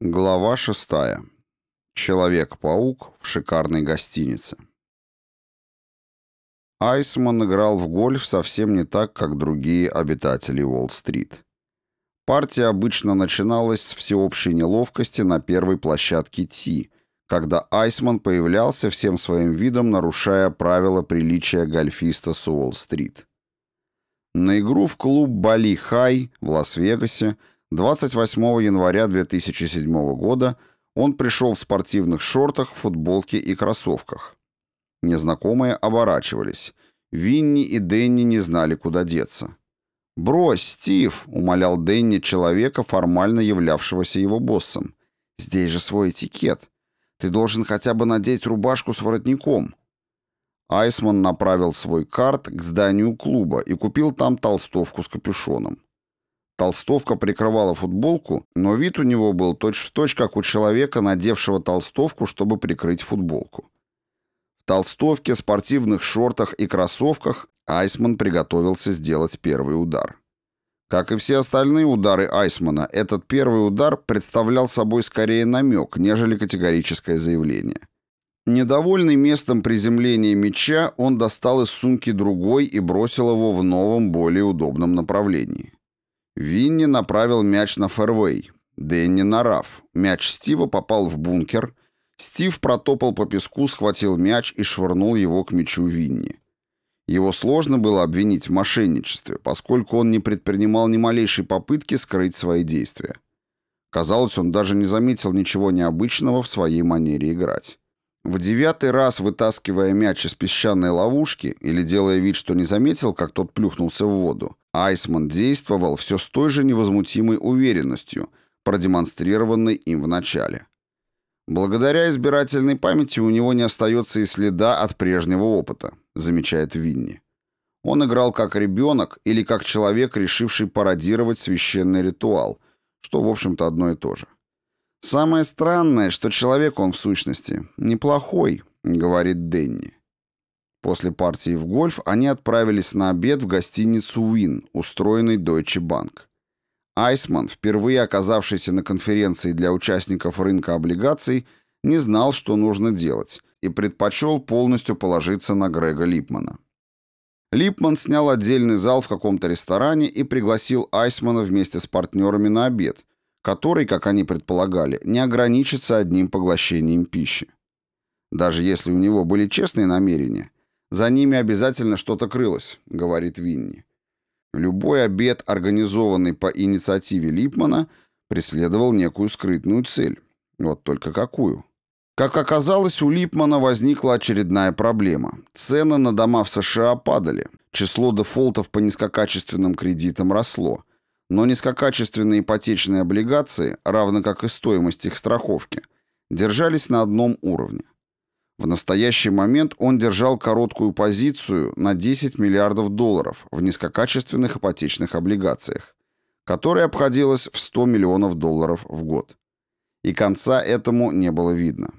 Глава шестая. Человек-паук в шикарной гостинице. Айсман играл в гольф совсем не так, как другие обитатели Уолл-стрит. Партия обычно начиналась с всеобщей неловкости на первой площадке Ти, когда Айсман появлялся всем своим видом, нарушая правила приличия гольфиста с Уолл-стрит. На игру в клуб Бали Хай в Лас-Вегасе 28 января 2007 года он пришел в спортивных шортах, футболке и кроссовках. Незнакомые оборачивались. Винни и Дэнни не знали, куда деться. «Брось, Стив!» — умолял Дэнни человека, формально являвшегося его боссом. «Здесь же свой этикет. Ты должен хотя бы надеть рубашку с воротником». Айсман направил свой карт к зданию клуба и купил там толстовку с капюшоном. Толстовка прикрывала футболку, но вид у него был точь-в-точь, точь, как у человека, надевшего толстовку, чтобы прикрыть футболку. В толстовке, спортивных шортах и кроссовках Айсман приготовился сделать первый удар. Как и все остальные удары Айсмана, этот первый удар представлял собой скорее намек, нежели категорическое заявление. Недовольный местом приземления мяча, он достал из сумки другой и бросил его в новом, более удобном направлении. Винни направил мяч на фэрвей, Дэнни на раф. Мяч Стива попал в бункер. Стив протопал по песку, схватил мяч и швырнул его к мячу Винни. Его сложно было обвинить в мошенничестве, поскольку он не предпринимал ни малейшей попытки скрыть свои действия. Казалось, он даже не заметил ничего необычного в своей манере играть. В девятый раз вытаскивая мяч из песчаной ловушки или делая вид, что не заметил, как тот плюхнулся в воду, Айсман действовал все с той же невозмутимой уверенностью, продемонстрированной им в начале. Благодаря избирательной памяти у него не остается и следа от прежнего опыта, замечает Винни. Он играл как ребенок или как человек, решивший пародировать священный ритуал, что, в общем-то, одно и то же. «Самое странное, что человек он в сущности неплохой», — говорит Денни. После партии в гольф они отправились на обед в гостиницу «Уин», устроенный Deutsche Bank. Айсман, впервые оказавшийся на конференции для участников рынка облигаций, не знал, что нужно делать, и предпочел полностью положиться на Грега Липмана. Липман снял отдельный зал в каком-то ресторане и пригласил Айсмана вместе с партнерами на обед, который, как они предполагали, не ограничится одним поглощением пищи. Даже если у него были честные намерения, за ними обязательно что-то крылось, говорит Винни. Любой обед, организованный по инициативе Липмана, преследовал некую скрытную цель. Вот только какую? Как оказалось, у Липмана возникла очередная проблема. Цены на дома в США падали, число дефолтов по низкокачественным кредитам росло, но низкокачественные ипотечные облигации, равно как и стоимость их страховки, держались на одном уровне. В настоящий момент он держал короткую позицию на 10 миллиардов долларов в низкокачественных ипотечных облигациях, которая обходилась в 100 миллионов долларов в год. И конца этому не было видно.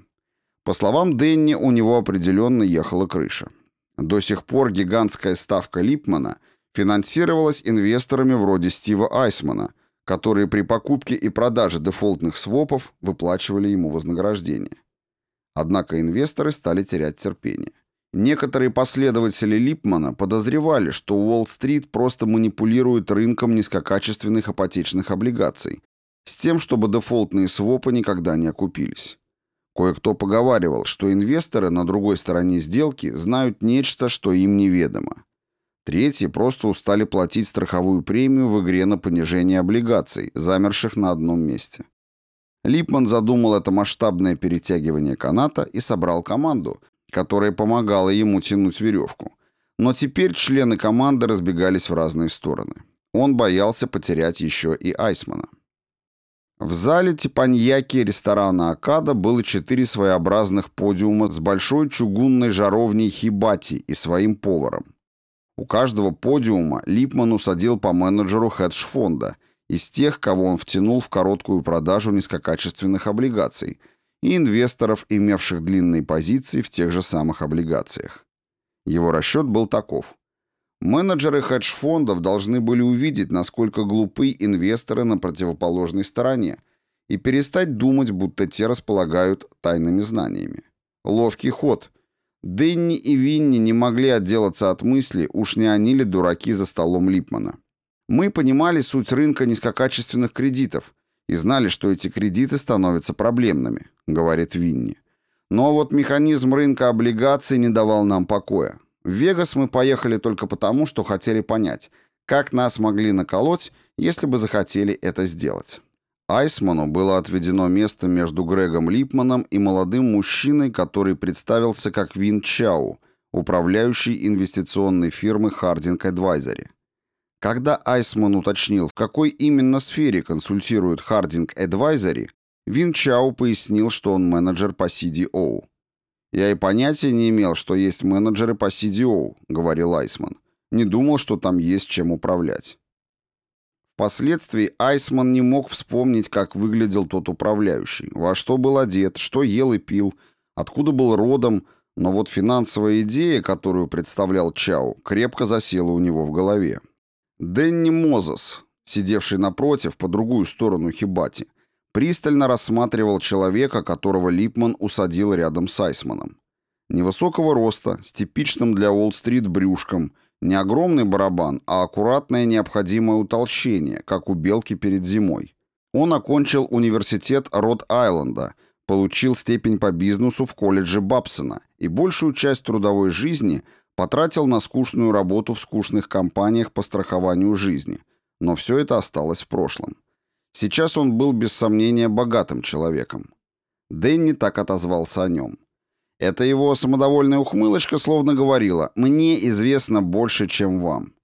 По словам Денни, у него определенно ехала крыша. До сих пор гигантская ставка Липмана – финансировалась инвесторами вроде Стива Айсмана, которые при покупке и продаже дефолтных свопов выплачивали ему вознаграждение. Однако инвесторы стали терять терпение. Некоторые последователи Липмана подозревали, что Уолл-стрит просто манипулирует рынком низкокачественных ипотечных облигаций с тем, чтобы дефолтные свопы никогда не окупились. Кое-кто поговаривал, что инвесторы на другой стороне сделки знают нечто, что им неведомо. Третьи просто устали платить страховую премию в игре на понижение облигаций, замерших на одном месте. Липман задумал это масштабное перетягивание каната и собрал команду, которая помогала ему тянуть веревку. Но теперь члены команды разбегались в разные стороны. Он боялся потерять еще и Айсмана. В зале типаньяки ресторана «Акада» было четыре своеобразных подиума с большой чугунной жаровней хибати и своим поваром. У каждого подиума Липман усадил по менеджеру хедж-фонда из тех, кого он втянул в короткую продажу низкокачественных облигаций и инвесторов, имевших длинные позиции в тех же самых облигациях. Его расчет был таков. Менеджеры хедж-фондов должны были увидеть, насколько глупы инвесторы на противоположной стороне, и перестать думать, будто те располагают тайными знаниями. Ловкий ход. Дэнни и Винни не могли отделаться от мысли, уж не они ли дураки за столом Липмана. Мы понимали суть рынка низкокачественных кредитов и знали, что эти кредиты становятся проблемными, говорит Винни. Но вот механизм рынка облигаций не давал нам покоя. В Вегас мы поехали только потому, что хотели понять, как нас могли наколоть, если бы захотели это сделать. Айсману было отведено место между Грегом Липманом и молодым мужчиной, который представился как Вин Чау, управляющий инвестиционной фирмы Harding Advisory. Когда Айсман уточнил, в какой именно сфере консультирует Harding Advisory, Вин Чау пояснил, что он менеджер по CDO. «Я и понятия не имел, что есть менеджеры по CDO», — говорил Айсман. «Не думал, что там есть чем управлять». Впоследствии Айсман не мог вспомнить, как выглядел тот управляющий, во что был одет, что ел и пил, откуда был родом, но вот финансовая идея, которую представлял Чау, крепко засела у него в голове. Дэнни Мозес, сидевший напротив, по другую сторону Хибати, пристально рассматривал человека, которого Липман усадил рядом с Айсманом. Невысокого роста, с типичным для Уолл-стрит брюшком – не огромный барабан, а аккуратное необходимое утолщение, как у белки перед зимой. Он окончил университет Род-Айленда, получил степень по бизнесу в колледже Бабсона и большую часть трудовой жизни потратил на скучную работу в скучных компаниях по страхованию жизни. Но все это осталось в прошлом. Сейчас он был без сомнения богатым человеком. Дэнни так отозвался о нем. Эта его самодовольная ухмылочка словно говорила «Мне известно больше, чем вам».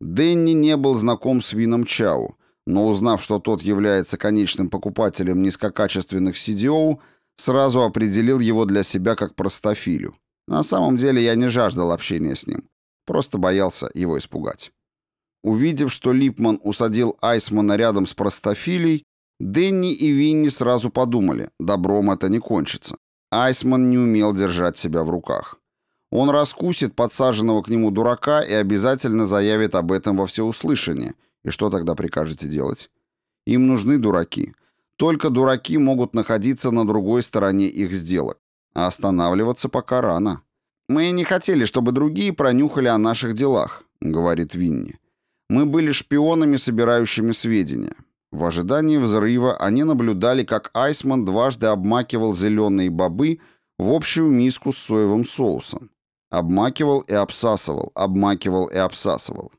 Дэнни не был знаком с Вином Чау, но узнав, что тот является конечным покупателем низкокачественных CDO, сразу определил его для себя как простофилю. На самом деле я не жаждал общения с ним, просто боялся его испугать. Увидев, что Липман усадил Айсмана рядом с простофилей, Дэнни и Винни сразу подумали, добром это не кончится. Айсман не умел держать себя в руках. Он раскусит подсаженного к нему дурака и обязательно заявит об этом во всеуслышание. И что тогда прикажете делать? Им нужны дураки. Только дураки могут находиться на другой стороне их сделок. А останавливаться пока рано. «Мы не хотели, чтобы другие пронюхали о наших делах», — говорит Винни. «Мы были шпионами, собирающими сведения. В ожидании взрыва они наблюдали, как Айсман дважды обмакивал зеленые бобы в общую миску с соевым соусом. Обмакивал и обсасывал, обмакивал и обсасывал.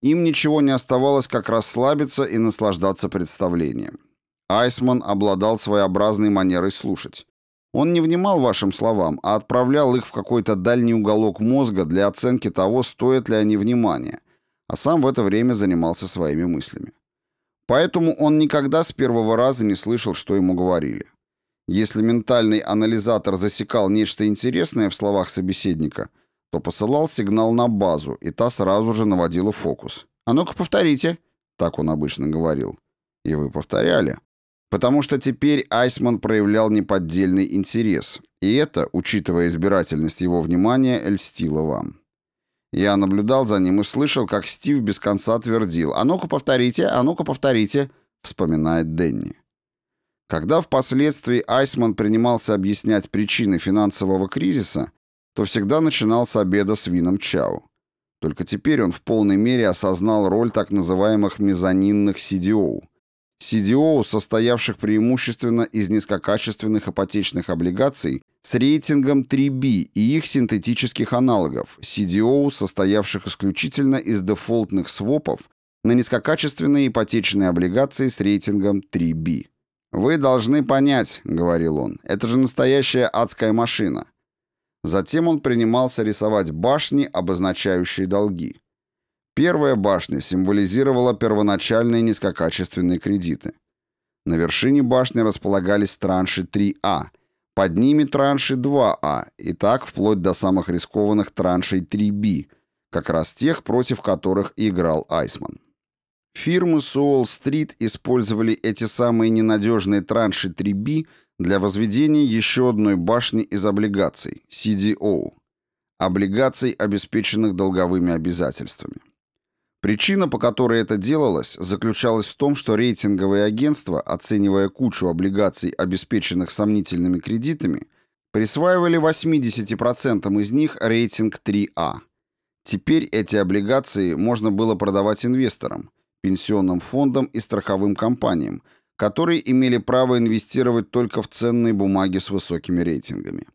Им ничего не оставалось, как расслабиться и наслаждаться представлением. Айсман обладал своеобразной манерой слушать. Он не внимал вашим словам, а отправлял их в какой-то дальний уголок мозга для оценки того, стоят ли они внимания, а сам в это время занимался своими мыслями. Поэтому он никогда с первого раза не слышал, что ему говорили. Если ментальный анализатор засекал нечто интересное в словах собеседника, то посылал сигнал на базу, и та сразу же наводила фокус. «А ну-ка повторите», — так он обычно говорил. И вы повторяли. Потому что теперь Айсман проявлял неподдельный интерес, и это, учитывая избирательность его внимания, льстило вам. Я наблюдал за ним и слышал, как Стив без конца твердил «А ну-ка повторите, а ну-ка повторите», — вспоминает Денни. Когда впоследствии Айсман принимался объяснять причины финансового кризиса, то всегда начинал с обеда с вином чау. Только теперь он в полной мере осознал роль так называемых мезонинных CDO. CDO, состоявших преимущественно из низкокачественных ипотечных облигаций с рейтингом 3B и их синтетических аналогов, CDO, состоявших исключительно из дефолтных свопов на низкокачественные ипотечные облигации с рейтингом 3B. «Вы должны понять», — говорил он, — «это же настоящая адская машина». Затем он принимался рисовать башни, обозначающие долги. Первая башня символизировала первоначальные низкокачественные кредиты. На вершине башни располагались транши 3А, под ними транши 2А, и так вплоть до самых рискованных траншей 3B, как раз тех, против которых играл Айсман. Фирмы с Уолл-стрит использовали эти самые ненадежные транши 3B для возведения еще одной башни из облигаций, CDO, облигаций, обеспеченных долговыми обязательствами. Причина, по которой это делалось, заключалась в том, что рейтинговые агентства, оценивая кучу облигаций, обеспеченных сомнительными кредитами, присваивали 80% из них рейтинг 3А. Теперь эти облигации можно было продавать инвесторам, пенсионным фондам и страховым компаниям, которые имели право инвестировать только в ценные бумаги с высокими рейтингами.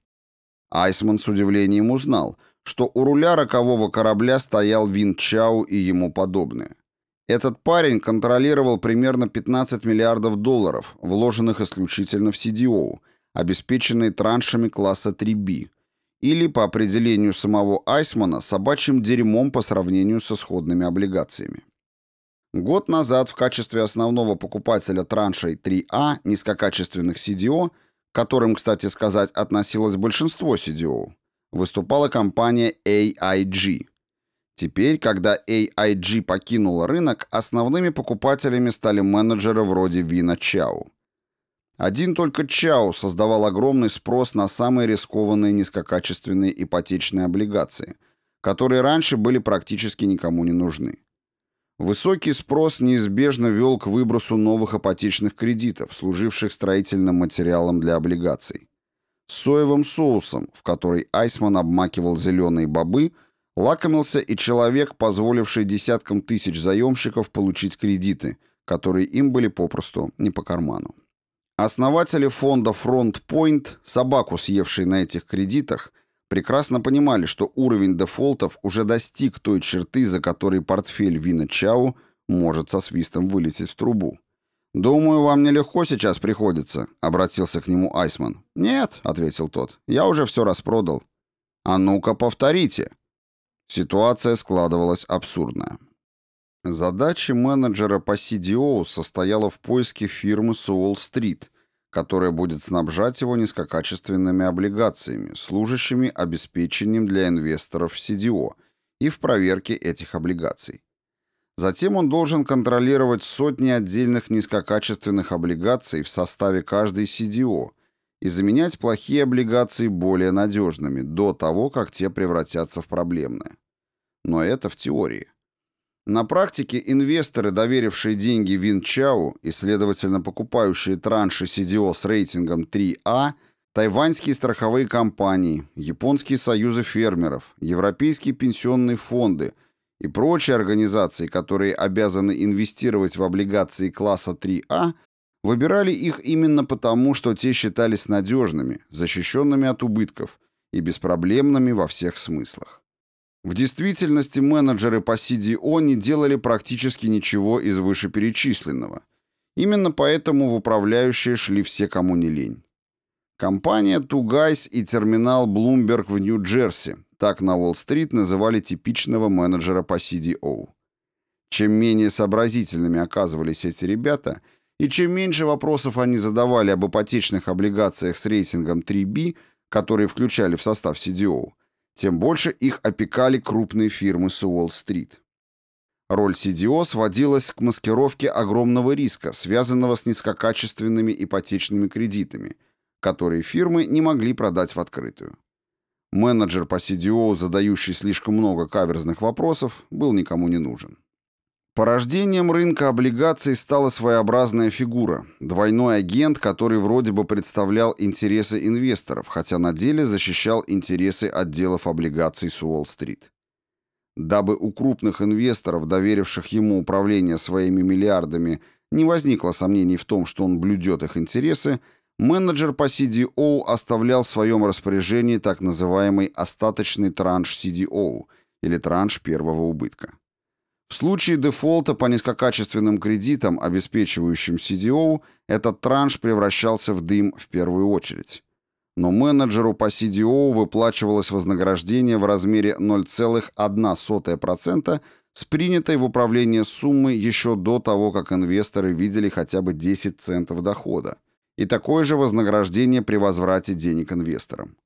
Айсман с удивлением узнал, что у руля рокового корабля стоял Вин Чау и ему подобные. Этот парень контролировал примерно 15 миллиардов долларов, вложенных исключительно в CDO, обеспеченные траншами класса 3B, или, по определению самого Айсмана, собачьим дерьмом по сравнению со сходными облигациями. Год назад в качестве основного покупателя траншей 3А низкокачественных CDO, которым, кстати сказать, относилось большинство CDO, выступала компания AIG. Теперь, когда AIG покинула рынок, основными покупателями стали менеджеры вроде Вина Чау. Один только Чау создавал огромный спрос на самые рискованные низкокачественные ипотечные облигации, которые раньше были практически никому не нужны. Высокий спрос неизбежно вел к выбросу новых ипотечных кредитов, служивших строительным материалом для облигаций. С соевым соусом, в который Айсман обмакивал зеленые бобы, лакомился и человек, позволивший десяткам тысяч заемщиков получить кредиты, которые им были попросту не по карману. Основатели фонда Front Point, собаку съевшие на этих кредитах, прекрасно понимали, что уровень дефолтов уже достиг той черты, за которой портфель Вина Чау может со свистом вылететь в трубу. «Думаю, вам нелегко сейчас приходится», — обратился к нему Айсман. «Нет», — ответил тот, — «я уже все распродал». «А ну-ка, повторите». Ситуация складывалась абсурдная. Задача менеджера по CDO состояла в поиске фирмы с Уолл-стрит, которая будет снабжать его низкокачественными облигациями, служащими обеспечением для инвесторов в CDO, и в проверке этих облигаций. Затем он должен контролировать сотни отдельных низкокачественных облигаций в составе каждой CDO и заменять плохие облигации более надежными до того, как те превратятся в проблемные. Но это в теории. На практике инвесторы, доверившие деньги Винчау и, следовательно, покупающие транши CDO с рейтингом 3А, тайваньские страховые компании, японские союзы фермеров, европейские пенсионные фонды и прочие организации, которые обязаны инвестировать в облигации класса 3А, выбирали их именно потому, что те считались надежными, защищенными от убытков и беспроблемными во всех смыслах. В действительности менеджеры по CDO не делали практически ничего из вышеперечисленного. Именно поэтому в управляющие шли все, кому не лень. Компания Тугайс и терминал Bloomberg в Нью-Джерси, так на Уолл-стрит называли типичного менеджера по CDO. Чем менее сообразительными оказывались эти ребята, и чем меньше вопросов они задавали об ипотечных облигациях с рейтингом 3B, которые включали в состав CDO, тем больше их опекали крупные фирмы с Уолл-стрит. Роль CDO сводилась к маскировке огромного риска, связанного с низкокачественными ипотечными кредитами, которые фирмы не могли продать в открытую. Менеджер по CDO, задающий слишком много каверзных вопросов, был никому не нужен. Порождением рынка облигаций стала своеобразная фигура – двойной агент, который вроде бы представлял интересы инвесторов, хотя на деле защищал интересы отделов облигаций с Уолл-стрит. Дабы у крупных инвесторов, доверивших ему управление своими миллиардами, не возникло сомнений в том, что он блюдет их интересы, менеджер по CDO оставлял в своем распоряжении так называемый остаточный транш CDO или транш первого убытка. В случае дефолта по низкокачественным кредитам, обеспечивающим CDO, этот транш превращался в дым в первую очередь. Но менеджеру по CDO выплачивалось вознаграждение в размере 0,1% с принятой в управление суммы еще до того, как инвесторы видели хотя бы 10 центов дохода, и такое же вознаграждение при возврате денег инвесторам.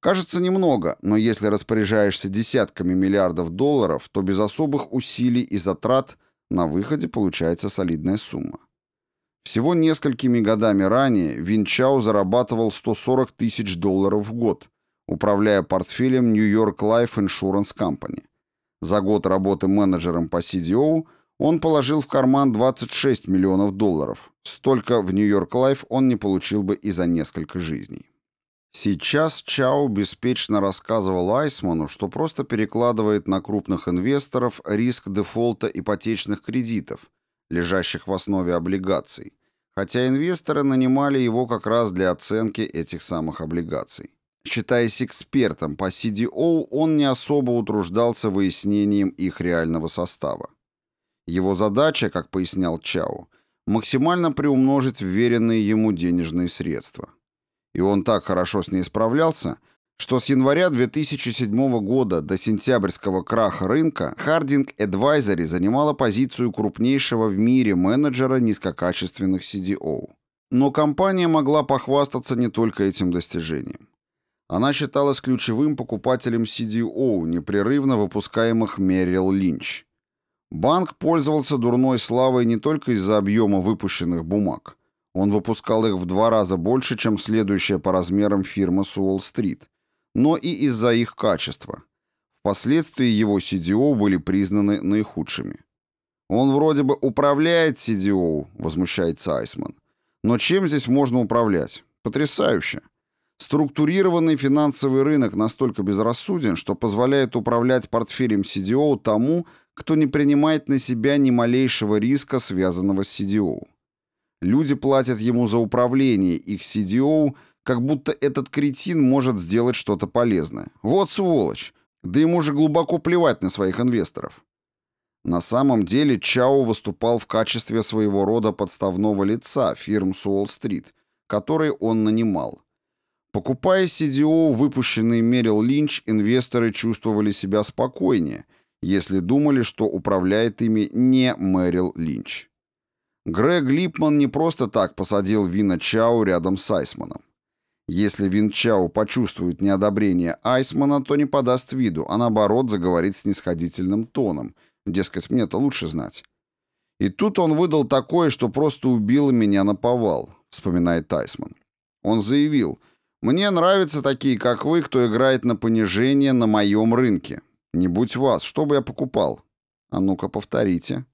Кажется немного, но если распоряжаешься десятками миллиардов долларов, то без особых усилий и затрат на выходе получается солидная сумма. Всего несколькими годами ранее Вин Чау зарабатывал 140 тысяч долларов в год, управляя портфелем New York Life Insurance Company. За год работы менеджером по CDO он положил в карман 26 миллионов долларов. Столько в New York Life он не получил бы и за несколько жизней. Сейчас Чао беспечно рассказывал Айсману, что просто перекладывает на крупных инвесторов риск дефолта ипотечных кредитов, лежащих в основе облигаций, хотя инвесторы нанимали его как раз для оценки этих самых облигаций. Считаясь экспертом по CDO, он не особо утруждался выяснением их реального состава. Его задача, как пояснял Чао, максимально приумножить вверенные ему денежные средства. И он так хорошо с ней справлялся, что с января 2007 года до сентябрьского краха рынка Harding Advisory занимала позицию крупнейшего в мире менеджера низкокачественных CDO. Но компания могла похвастаться не только этим достижением. Она считалась ключевым покупателем CDO, непрерывно выпускаемых Merrill Lynch. Банк пользовался дурной славой не только из-за объема выпущенных бумаг. Он выпускал их в два раза больше, чем следующая по размерам фирма с Уолл-стрит, но и из-за их качества. Впоследствии его CDO были признаны наихудшими. «Он вроде бы управляет CDO», — возмущается Айсман. «Но чем здесь можно управлять? Потрясающе!» Структурированный финансовый рынок настолько безрассуден, что позволяет управлять портфелем CDO тому, кто не принимает на себя ни малейшего риска, связанного с CDO. Люди платят ему за управление их CDO, как будто этот кретин может сделать что-то полезное. Вот сволочь! Да ему же глубоко плевать на своих инвесторов. На самом деле Чао выступал в качестве своего рода подставного лица фирм с Уолл-стрит, которые он нанимал. Покупая CDO, выпущенный Мерил Линч, инвесторы чувствовали себя спокойнее, если думали, что управляет ими не Мэрил Линч. Грег Липман не просто так посадил Вина Чао рядом с Айсманом. Если Вин Чао почувствует неодобрение Айсмана, то не подаст виду, а наоборот заговорит с нисходительным тоном. Дескать, мне-то лучше знать. И тут он выдал такое, что просто убило меня на повал, вспоминает Айсман. Он заявил, мне нравятся такие, как вы, кто играет на понижение на моем рынке. Не будь вас, что бы я покупал? А ну-ка, повторите.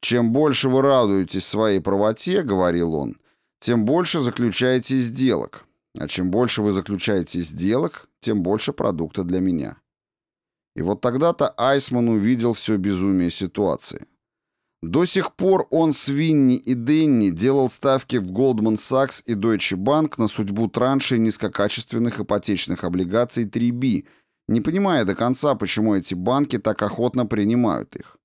Чем больше вы радуетесь своей правоте, говорил он, тем больше заключаете сделок. А чем больше вы заключаете сделок, тем больше продукта для меня. И вот тогда-то Айсман увидел все безумие ситуации. До сих пор он с Винни и Денни делал ставки в Goldman Sachs и Deutsche Bank на судьбу траншей низкокачественных ипотечных облигаций 3B, не понимая до конца, почему эти банки так охотно принимают их.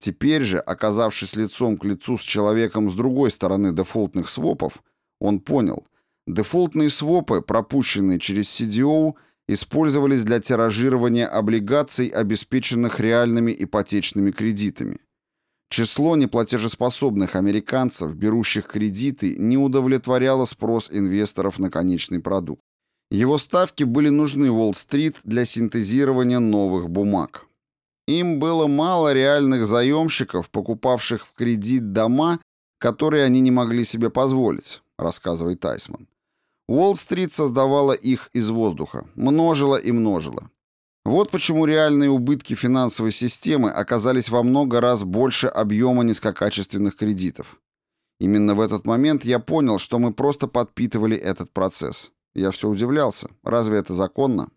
Теперь же, оказавшись лицом к лицу с человеком с другой стороны дефолтных свопов, он понял, дефолтные свопы, пропущенные через CDO, использовались для тиражирования облигаций, обеспеченных реальными ипотечными кредитами. Число неплатежеспособных американцев, берущих кредиты, не удовлетворяло спрос инвесторов на конечный продукт. Его ставки были нужны Уолл-стрит для синтезирования новых бумаг. Им было мало реальных заемщиков, покупавших в кредит дома, которые они не могли себе позволить, рассказывает Тайсман. Уолл-стрит создавала их из воздуха, множила и множила. Вот почему реальные убытки финансовой системы оказались во много раз больше объема низкокачественных кредитов. Именно в этот момент я понял, что мы просто подпитывали этот процесс. Я все удивлялся. Разве это законно?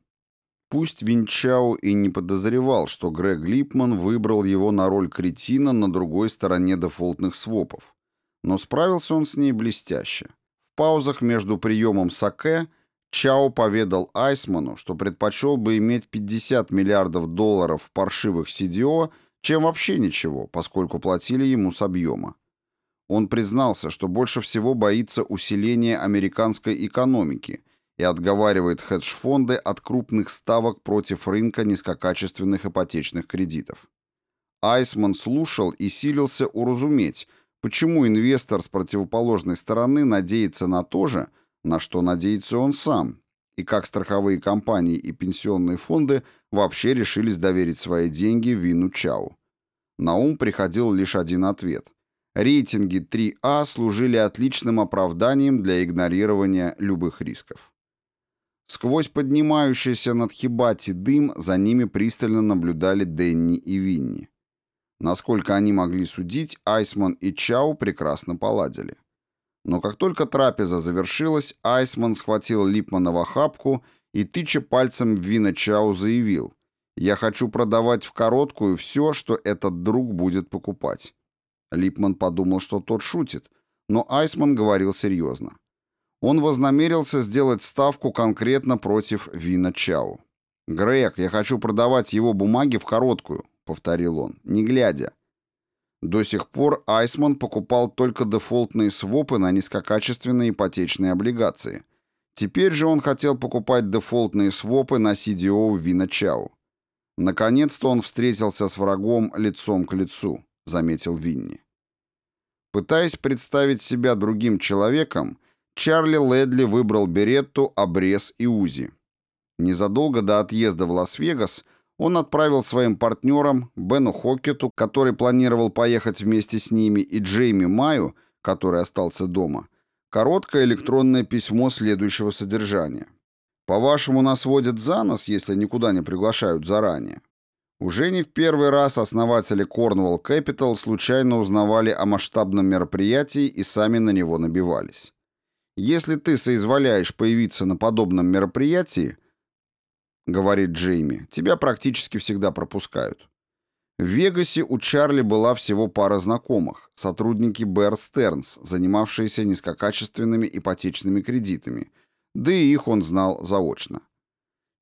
Пусть Винчао и не подозревал, что Грег Липман выбрал его на роль кретина на другой стороне дефолтных свопов. Но справился он с ней блестяще. В паузах между приемом саке Чао поведал Айсману, что предпочел бы иметь 50 миллиардов долларов в паршивых CDO, чем вообще ничего, поскольку платили ему с объема. Он признался, что больше всего боится усиления американской экономики и отговаривает хедж-фонды от крупных ставок против рынка низкокачественных ипотечных кредитов. Айсман слушал и силился уразуметь, почему инвестор с противоположной стороны надеется на то же, на что надеется он сам, и как страховые компании и пенсионные фонды вообще решились доверить свои деньги Вину Чау. На ум приходил лишь один ответ. Рейтинги 3А служили отличным оправданием для игнорирования любых рисков. Сквозь поднимающийся над Хибати дым за ними пристально наблюдали Денни и Винни. Насколько они могли судить, Айсман и Чау прекрасно поладили. Но как только трапеза завершилась, Айсман схватил Липмана в охапку и, тыча пальцем в вина Чау, заявил «Я хочу продавать в короткую все, что этот друг будет покупать». Липман подумал, что тот шутит, но Айсман говорил серьезно. Он вознамерился сделать ставку конкретно против Вина Чау. «Грег, я хочу продавать его бумаги в короткую повторил он, не глядя. До сих пор Айсман покупал только дефолтные свопы на низкокачественные ипотечные облигации. Теперь же он хотел покупать дефолтные свопы на CDO Вина Чау. Наконец-то он встретился с врагом лицом к лицу, заметил Винни. Пытаясь представить себя другим человеком, Чарли Ледли выбрал беретту, обрез и узи. Незадолго до отъезда в Лас-Вегас – он отправил своим партнерам Бену Хоккету, который планировал поехать вместе с ними, и Джейми Маю, который остался дома, короткое электронное письмо следующего содержания. «По-вашему, нас водят за нос, если никуда не приглашают заранее?» Уже не в первый раз основатели Cornwall Capital случайно узнавали о масштабном мероприятии и сами на него набивались. Если ты соизволяешь появиться на подобном мероприятии – говорит Джейми, тебя практически всегда пропускают. В Вегасе у Чарли была всего пара знакомых, сотрудники Bear Stearns, занимавшиеся низкокачественными ипотечными кредитами, да и их он знал заочно.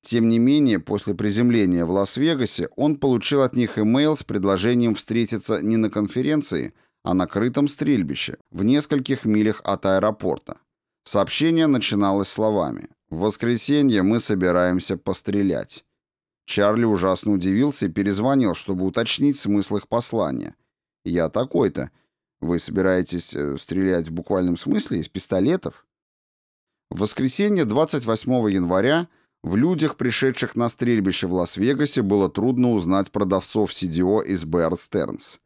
Тем не менее, после приземления в Лас-Вегасе он получил от них имейл с предложением встретиться не на конференции, а на крытом стрельбище, в нескольких милях от аэропорта. Сообщение начиналось словами в воскресенье мы собираемся пострелять. Чарли ужасно удивился и перезвонил, чтобы уточнить смысл их послания. Я такой-то. Вы собираетесь э, стрелять в буквальном смысле из пистолетов? В воскресенье 28 января в людях, пришедших на стрельбище в Лас-Вегасе, было трудно узнать продавцов CDO из Stearns.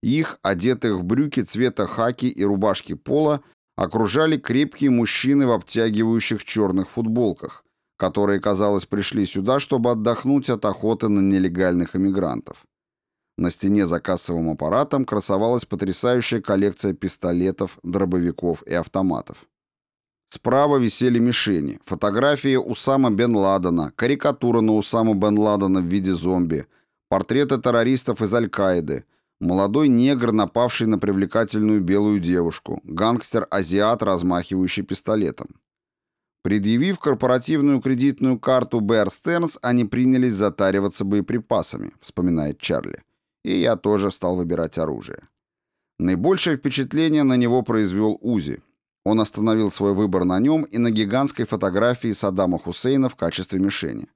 Их, одетых в брюки цвета хаки и рубашки пола, окружали крепкие мужчины в обтягивающих черных футболках, которые, казалось, пришли сюда, чтобы отдохнуть от охоты на нелегальных иммигрантов. На стене за кассовым аппаратом красовалась потрясающая коллекция пистолетов, дробовиков и автоматов. Справа висели мишени, фотографии Усама бен Ладена, карикатура на Усама бен Ладена в виде зомби, портреты террористов из Аль-Каиды – Молодой негр, напавший на привлекательную белую девушку. Гангстер-азиат, размахивающий пистолетом. Предъявив корпоративную кредитную карту Bear Stearns, они принялись затариваться боеприпасами, вспоминает Чарли. И я тоже стал выбирать оружие. Наибольшее впечатление на него произвел Узи. Он остановил свой выбор на нем и на гигантской фотографии Саддама Хусейна в качестве мишени.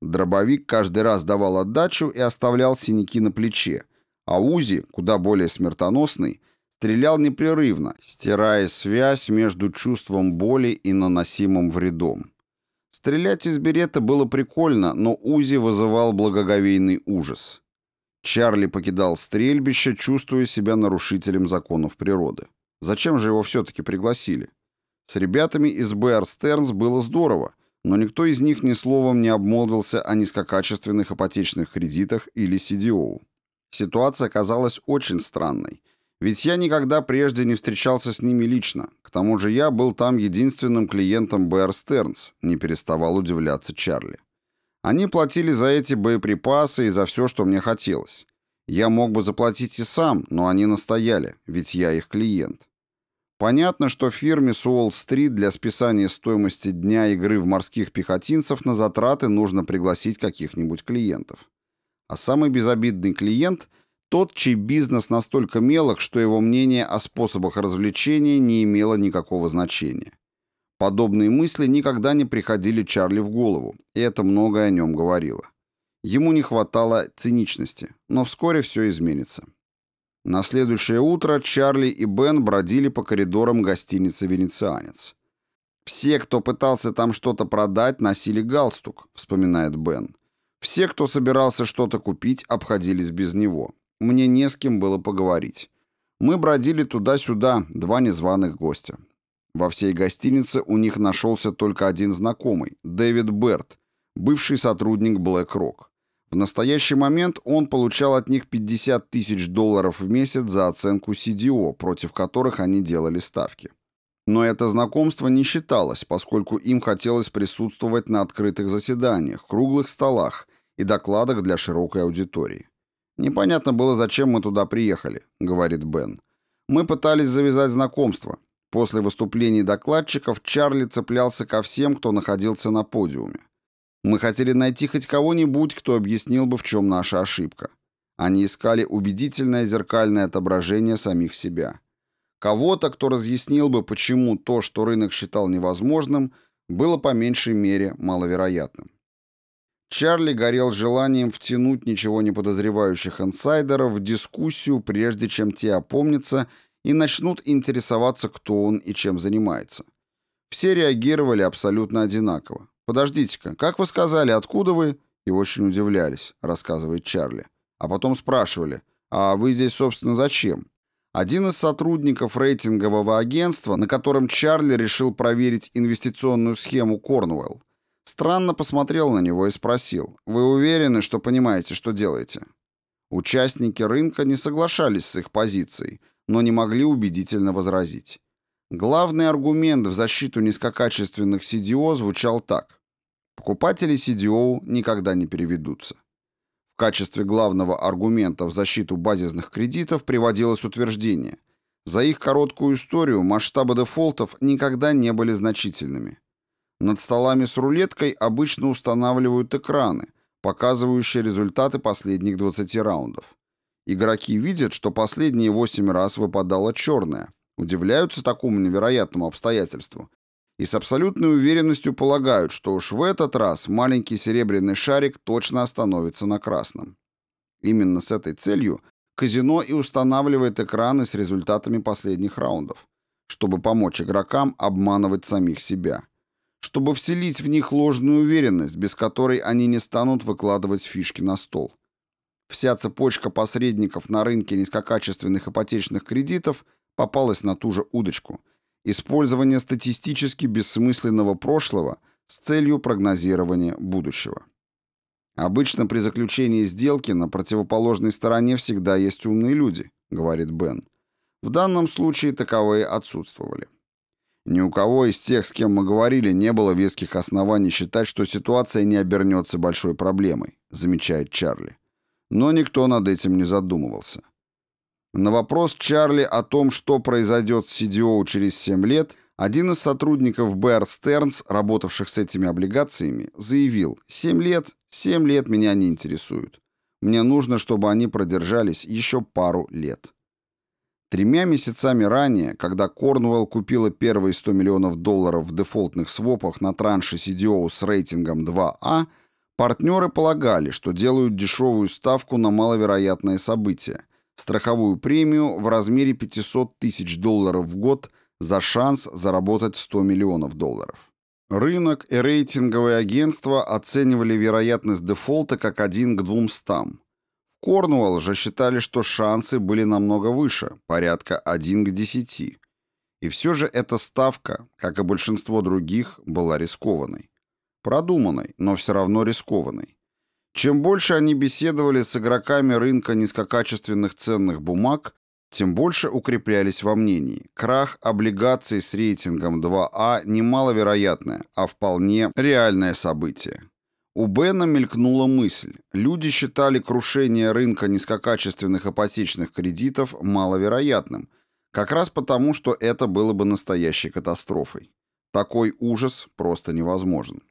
Дробовик каждый раз давал отдачу и оставлял синяки на плече, а УЗИ, куда более смертоносный, стрелял непрерывно, стирая связь между чувством боли и наносимым вредом. Стрелять из берета было прикольно, но УЗИ вызывал благоговейный ужас. Чарли покидал стрельбище, чувствуя себя нарушителем законов природы. Зачем же его все-таки пригласили? С ребятами из Bear Stearns было здорово, но никто из них ни словом не обмолвился о низкокачественных ипотечных кредитах или CDO. Ситуация казалась очень странной. Ведь я никогда прежде не встречался с ними лично. К тому же я был там единственным клиентом Bear Stearns, не переставал удивляться Чарли. Они платили за эти боеприпасы и за все, что мне хотелось. Я мог бы заплатить и сам, но они настояли, ведь я их клиент. Понятно, что фирме Суолл-стрит для списания стоимости дня игры в морских пехотинцев на затраты нужно пригласить каких-нибудь клиентов. А самый безобидный клиент – тот, чей бизнес настолько мелок, что его мнение о способах развлечения не имело никакого значения. Подобные мысли никогда не приходили Чарли в голову, и это многое о нем говорило. Ему не хватало циничности, но вскоре все изменится. На следующее утро Чарли и Бен бродили по коридорам гостиницы «Венецианец». «Все, кто пытался там что-то продать, носили галстук», — вспоминает Бен. Все, кто собирался что-то купить, обходились без него. Мне не с кем было поговорить. Мы бродили туда-сюда, два незваных гостя. Во всей гостинице у них нашелся только один знакомый – Дэвид Берт, бывший сотрудник BlackRock. В настоящий момент он получал от них 50 тысяч долларов в месяц за оценку CDO, против которых они делали ставки. Но это знакомство не считалось, поскольку им хотелось присутствовать на открытых заседаниях, круглых столах и докладах для широкой аудитории. «Непонятно было, зачем мы туда приехали», — говорит Бен. «Мы пытались завязать знакомство. После выступлений докладчиков Чарли цеплялся ко всем, кто находился на подиуме. Мы хотели найти хоть кого-нибудь, кто объяснил бы, в чем наша ошибка. Они искали убедительное зеркальное отображение самих себя. Кого-то, кто разъяснил бы, почему то, что рынок считал невозможным, было по меньшей мере маловероятным. Чарли горел желанием втянуть ничего не подозревающих инсайдеров в дискуссию, прежде чем те опомнятся и начнут интересоваться, кто он и чем занимается. Все реагировали абсолютно одинаково. «Подождите-ка, как вы сказали, откуда вы?» И очень удивлялись, рассказывает Чарли. А потом спрашивали, «А вы здесь, собственно, зачем?» Один из сотрудников рейтингового агентства, на котором Чарли решил проверить инвестиционную схему Корнуэлл, странно посмотрел на него и спросил, «Вы уверены, что понимаете, что делаете?» Участники рынка не соглашались с их позицией, но не могли убедительно возразить. Главный аргумент в защиту низкокачественных CDO звучал так. Покупатели CDO никогда не переведутся. В качестве главного аргумента в защиту базисных кредитов приводилось утверждение. За их короткую историю масштабы дефолтов никогда не были значительными. Над столами с рулеткой обычно устанавливают экраны, показывающие результаты последних 20 раундов. Игроки видят, что последние 8 раз выпадало черное, удивляются такому невероятному обстоятельству и с абсолютной уверенностью полагают, что уж в этот раз маленький серебряный шарик точно остановится на красном. Именно с этой целью казино и устанавливает экраны с результатами последних раундов, чтобы помочь игрокам обманывать самих себя, чтобы вселить в них ложную уверенность, без которой они не станут выкладывать фишки на стол. Вся цепочка посредников на рынке низкокачественных ипотечных кредитов попалась на ту же удочку – Использование статистически бессмысленного прошлого с целью прогнозирования будущего. Обычно при заключении сделки на противоположной стороне всегда есть умные люди, говорит Бен. В данном случае таковые отсутствовали. Ни у кого из тех, с кем мы говорили, не было веских оснований считать, что ситуация не обернется большой проблемой, замечает Чарли. Но никто над этим не задумывался. На вопрос Чарли о том, что произойдет с CDO через 7 лет, один из сотрудников Bear Stearns, работавших с этими облигациями, заявил «7 лет, 7 лет меня не интересуют. Мне нужно, чтобы они продержались еще пару лет». Тремя месяцами ранее, когда Корнуэлл купила первые 100 миллионов долларов в дефолтных свопах на транше CDO с рейтингом 2А, партнеры полагали, что делают дешевую ставку на маловероятное событие – страховую премию в размере 500 тысяч долларов в год за шанс заработать 100 миллионов долларов. Рынок и рейтинговые агентства оценивали вероятность дефолта как 1 к 200. В Корнуолл же считали, что шансы были намного выше, порядка 1 к 10. И все же эта ставка, как и большинство других, была рискованной. Продуманной, но все равно рискованной. Чем больше они беседовали с игроками рынка низкокачественных ценных бумаг, тем больше укреплялись во мнении. Крах облигаций с рейтингом 2А немаловероятное, а вполне реальное событие. У Бена мелькнула мысль. Люди считали крушение рынка низкокачественных ипотечных кредитов маловероятным, как раз потому, что это было бы настоящей катастрофой. Такой ужас просто невозможен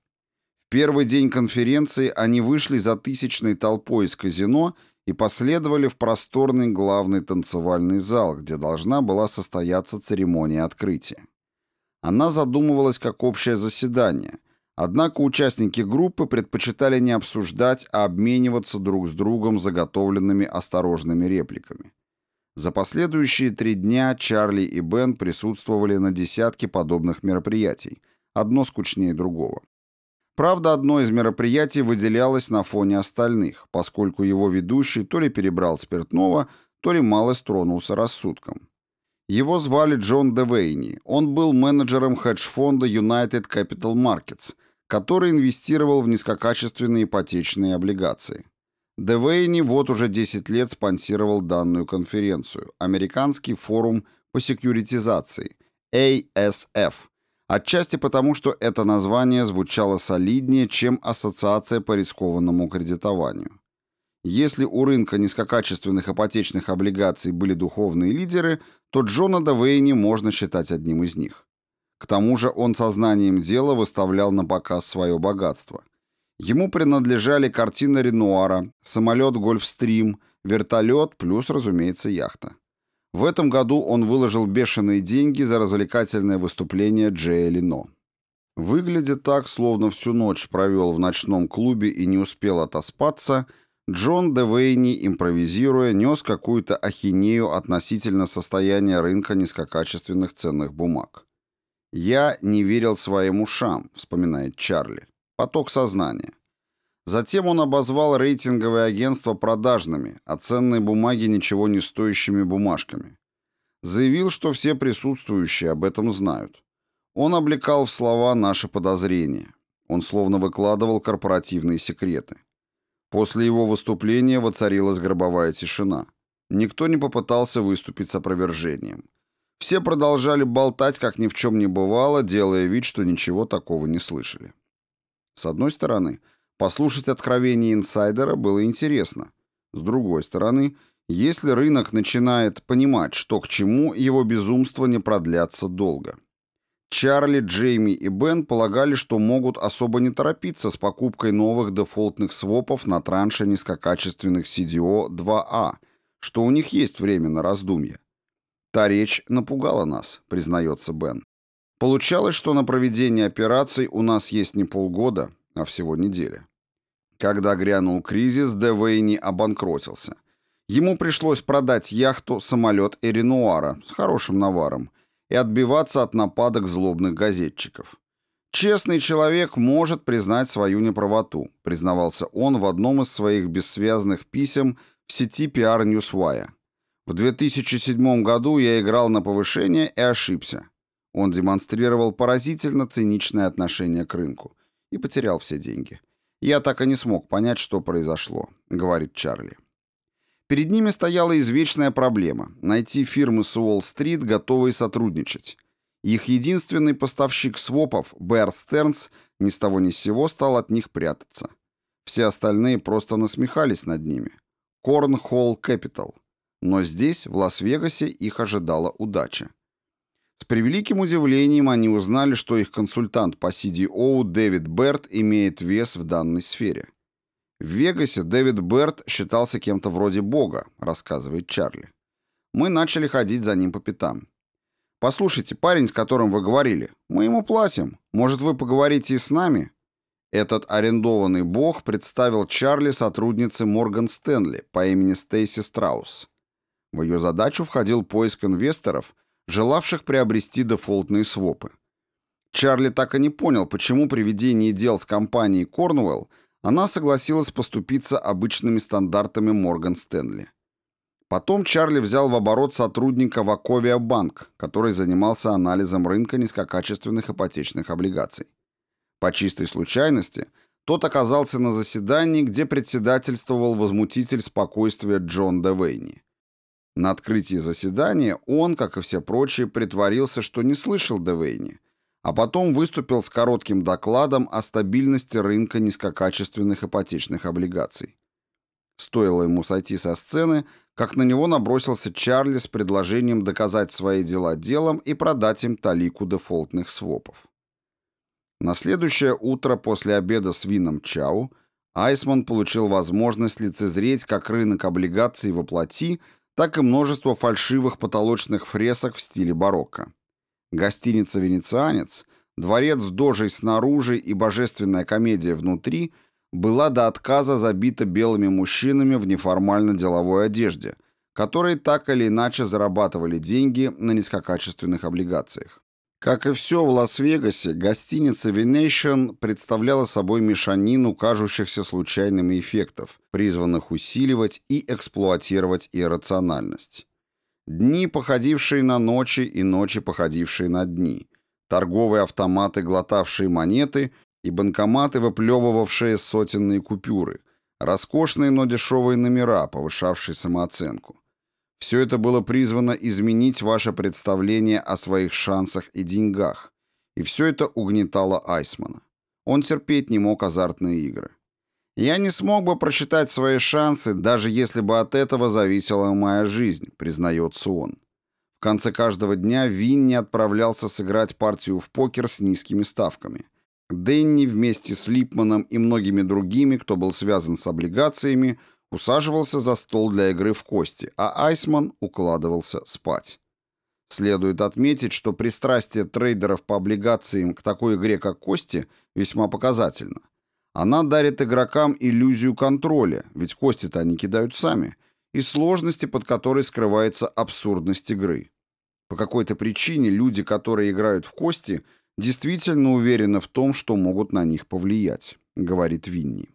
первый день конференции они вышли за тысячной толпой из казино и последовали в просторный главный танцевальный зал, где должна была состояться церемония открытия. Она задумывалась как общее заседание, однако участники группы предпочитали не обсуждать, а обмениваться друг с другом заготовленными осторожными репликами. За последующие три дня Чарли и Бен присутствовали на десятке подобных мероприятий, одно скучнее другого. Правда, одно из мероприятий выделялось на фоне остальных, поскольку его ведущий то ли перебрал спиртного, то ли мало тронулся рассудком. Его звали Джон Девейни. Он был менеджером хедж-фонда United Capital Markets, который инвестировал в низкокачественные ипотечные облигации. Девейни вот уже 10 лет спонсировал данную конференцию, Американский форум по секьюритизации, ASF, отчасти потому, что это название звучало солиднее, чем Ассоциация по рискованному кредитованию. Если у рынка низкокачественных ипотечных облигаций были духовные лидеры, то Джона Давейни можно считать одним из них. К тому же он сознанием дела выставлял на показ свое богатство. Ему принадлежали картина Ренуара, самолет Гольфстрим, вертолет плюс, разумеется, яхта. В этом году он выложил бешеные деньги за развлекательное выступление Джея Лино. Выглядит так, словно всю ночь провел в ночном клубе и не успел отоспаться – Джон Девейни, импровизируя, нес какую-то ахинею относительно состояния рынка низкокачественных ценных бумаг. «Я не верил своим ушам», — вспоминает Чарли. «Поток сознания». Затем он обозвал рейтинговые агентства продажными, а ценные бумаги ничего не стоящими бумажками. Заявил, что все присутствующие об этом знают. Он облекал в слова наши подозрения. Он словно выкладывал корпоративные секреты. После его выступления воцарилась гробовая тишина. Никто не попытался выступить с опровержением. Все продолжали болтать, как ни в чем не бывало, делая вид, что ничего такого не слышали. С одной стороны, послушать откровение инсайдера было интересно. С другой стороны, если рынок начинает понимать, что к чему, его безумство не продлятся долго. Чарли, Джейми и Бен полагали, что могут особо не торопиться с покупкой новых дефолтных свопов на транше низкокачественных CDO 2A, а, что у них есть время на раздумье. Та речь напугала нас, признается Бен. Получалось, что на проведение операций у нас есть не полгода, а всего неделя. Когда грянул кризис, Девейни обанкротился. Ему пришлось продать яхту, самолет и Ренуара с хорошим наваром – и отбиваться от нападок злобных газетчиков. «Честный человек может признать свою неправоту», признавался он в одном из своих бессвязных писем в сети PR Newswire. «В 2007 году я играл на повышение и ошибся». Он демонстрировал поразительно циничное отношение к рынку и потерял все деньги. «Я так и не смог понять, что произошло», — говорит Чарли. Перед ними стояла извечная проблема – найти фирмы с Уолл-стрит, готовые сотрудничать. Их единственный поставщик свопов, Бэр Стернс, ни с того ни с сего стал от них прятаться. Все остальные просто насмехались над ними. Cornhole Capital. Но здесь, в Лас-Вегасе, их ожидала удача. С превеликим удивлением они узнали, что их консультант по CDO Дэвид Берт имеет вес в данной сфере. В Вегасе Дэвид Берт считался кем-то вроде бога, рассказывает Чарли. Мы начали ходить за ним по пятам. «Послушайте, парень, с которым вы говорили, мы ему платим. Может, вы поговорите и с нами?» Этот арендованный бог представил Чарли сотруднице Морган Стэнли по имени Стейси Страус. В ее задачу входил поиск инвесторов, желавших приобрести дефолтные свопы. Чарли так и не понял, почему при ведении дел с компанией Cornwell она согласилась поступиться обычными стандартами Морган Стэнли. Потом Чарли взял в оборот сотрудника Ваковия Банк, который занимался анализом рынка низкокачественных ипотечных облигаций. По чистой случайности, тот оказался на заседании, где председательствовал возмутитель спокойствия Джон Девейни. На открытии заседания он, как и все прочие, притворился, что не слышал Девейни – а потом выступил с коротким докладом о стабильности рынка низкокачественных ипотечных облигаций. Стоило ему сойти со сцены, как на него набросился Чарли с предложением доказать свои дела делом и продать им талику дефолтных свопов. На следующее утро после обеда с вином Чау Айсман получил возможность лицезреть как рынок облигаций воплоти, так и множество фальшивых потолочных фресок в стиле барокко. Гостиница «Венецианец», дворец дожей снаружи и божественная комедия внутри была до отказа забита белыми мужчинами в неформально-деловой одежде, которые так или иначе зарабатывали деньги на низкокачественных облигациях. Как и все в Лас-Вегасе, гостиница Venetian представляла собой мешанину кажущихся случайными эффектов, призванных усиливать и эксплуатировать иррациональность. Дни, походившие на ночи, и ночи, походившие на дни. Торговые автоматы, глотавшие монеты, и банкоматы, выплевывавшие сотенные купюры. Роскошные, но дешевые номера, повышавшие самооценку. Все это было призвано изменить ваше представление о своих шансах и деньгах. И все это угнетало Айсмана. Он терпеть не мог азартные игры. «Я не смог бы просчитать свои шансы, даже если бы от этого зависела моя жизнь», признается он. В конце каждого дня Винни отправлялся сыграть партию в покер с низкими ставками. Дэнни вместе с Липманом и многими другими, кто был связан с облигациями, усаживался за стол для игры в кости, а Айсман укладывался спать. Следует отметить, что пристрастие трейдеров по облигациям к такой игре, как кости, весьма показательно. Она дарит игрокам иллюзию контроля, ведь кости-то они кидают сами, и сложности, под которой скрывается абсурдность игры. По какой-то причине люди, которые играют в кости, действительно уверены в том, что могут на них повлиять, говорит Винни.